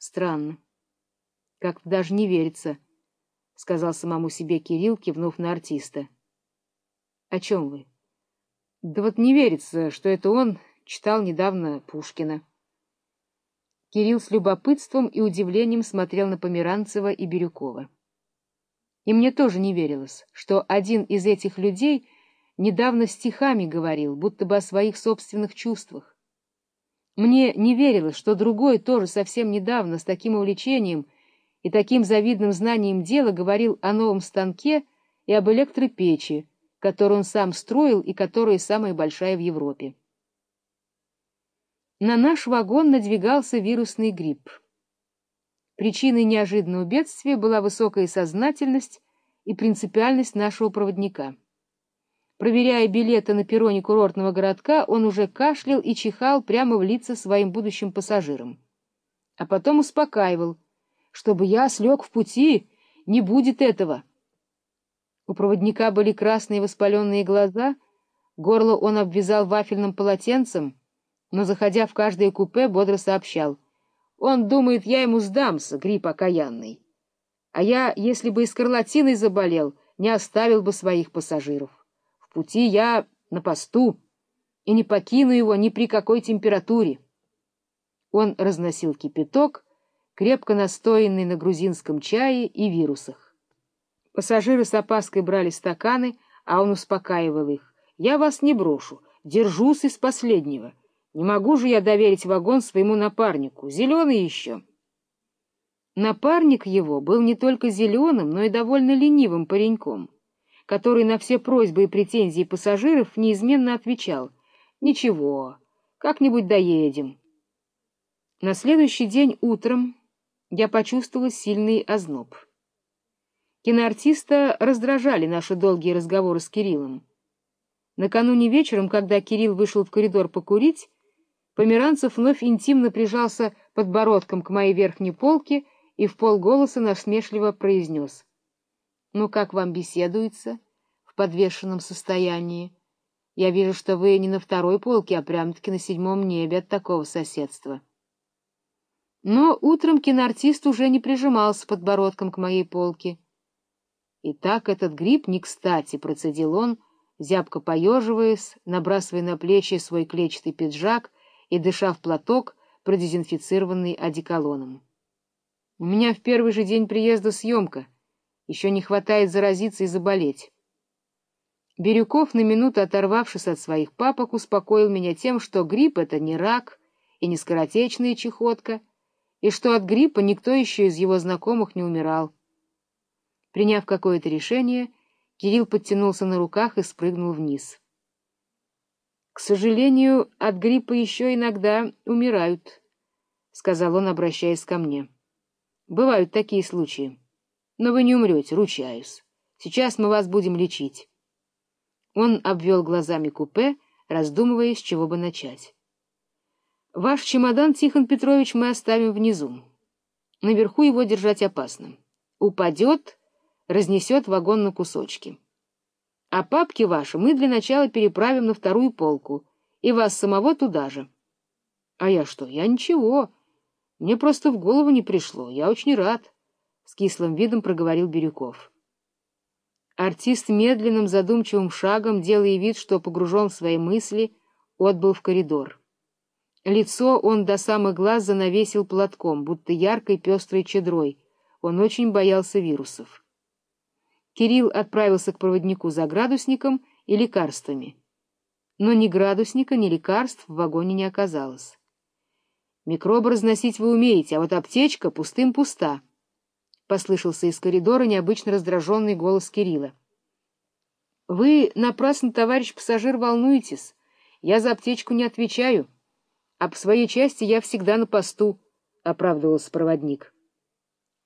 Странно. Как-то даже не верится, — сказал самому себе Кирилл, кивнув на артиста. — О чем вы? — Да вот не верится, что это он читал недавно Пушкина. Кирилл с любопытством и удивлением смотрел на Померанцева и Бирюкова. И мне тоже не верилось, что один из этих людей недавно стихами говорил, будто бы о своих собственных чувствах. Мне не верилось, что другой тоже совсем недавно с таким увлечением и таким завидным знанием дела говорил о новом станке и об электропечи, которую он сам строил и которая самая большая в Европе. На наш вагон надвигался вирусный грипп. Причиной неожиданного бедствия была высокая сознательность и принципиальность нашего проводника. Проверяя билеты на перроне курортного городка, он уже кашлял и чихал прямо в лица своим будущим пассажирам. А потом успокаивал, чтобы я слег в пути, не будет этого. У проводника были красные воспаленные глаза, горло он обвязал вафельным полотенцем, но, заходя в каждое купе, бодро сообщал. Он думает, я ему сдамся, грипп окаянный. А я, если бы и скарлатиной заболел, не оставил бы своих пассажиров. Пути я на посту и не покину его ни при какой температуре. Он разносил кипяток, крепко настоянный на грузинском чае и вирусах. Пассажиры с опаской брали стаканы, а он успокаивал их. «Я вас не брошу, держусь из последнего». Не могу же я доверить вагон своему напарнику, зеленый еще. Напарник его был не только зеленым, но и довольно ленивым пареньком, который на все просьбы и претензии пассажиров неизменно отвечал «Ничего, как-нибудь доедем». На следующий день утром я почувствовала сильный озноб. Киноартиста раздражали наши долгие разговоры с Кириллом. Накануне вечером, когда Кирилл вышел в коридор покурить, Померанцев вновь интимно прижался подбородком к моей верхней полке и в полголоса насмешливо произнес. — Ну, как вам беседуется в подвешенном состоянии? Я вижу, что вы не на второй полке, а прямо-таки на седьмом небе от такого соседства. Но утром киноартист уже не прижимался подбородком к моей полке. И так этот гриб не кстати, процедил он, зябко поеживаясь, набрасывая на плечи свой клетчатый пиджак — и дыша в платок, продезинфицированный одеколоном. У меня в первый же день приезда съемка. Еще не хватает заразиться и заболеть. Бирюков, на минуту оторвавшись от своих папок, успокоил меня тем, что грипп — это не рак и не скоротечная чехотка, и что от гриппа никто еще из его знакомых не умирал. Приняв какое-то решение, Кирилл подтянулся на руках и спрыгнул вниз. — К сожалению, от гриппа еще иногда умирают, — сказал он, обращаясь ко мне. — Бывают такие случаи. Но вы не умрете, ручаюсь. Сейчас мы вас будем лечить. Он обвел глазами купе, раздумывая, с чего бы начать. — Ваш чемодан, Тихон Петрович, мы оставим внизу. Наверху его держать опасно. Упадет, разнесет вагон на кусочки. А папки ваши мы для начала переправим на вторую полку, и вас самого туда же. — А я что? Я ничего. Мне просто в голову не пришло. Я очень рад, — с кислым видом проговорил Бирюков. Артист медленным задумчивым шагом, делая вид, что погружен в свои мысли, отбыл в коридор. Лицо он до самых глаз занавесил платком, будто яркой пестрой чедрой. Он очень боялся вирусов. Кирилл отправился к проводнику за градусником и лекарствами. Но ни градусника, ни лекарств в вагоне не оказалось. «Микробы разносить вы умеете, а вот аптечка пустым-пуста», — послышался из коридора необычно раздраженный голос Кирилла. «Вы напрасно, товарищ пассажир, волнуетесь. Я за аптечку не отвечаю, а по своей части я всегда на посту», — оправдывался проводник.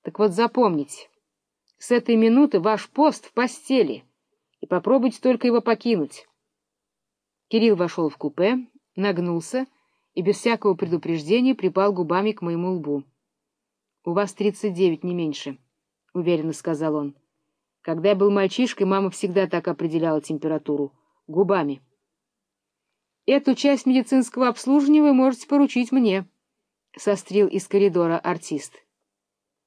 «Так вот запомните». С этой минуты ваш пост в постели, и попробуйте только его покинуть. Кирилл вошел в купе, нагнулся и без всякого предупреждения припал губами к моему лбу. — У вас тридцать девять, не меньше, — уверенно сказал он. Когда я был мальчишкой, мама всегда так определяла температуру — губами. Эту часть медицинского обслуживания вы можете поручить мне. сострил из коридора артист.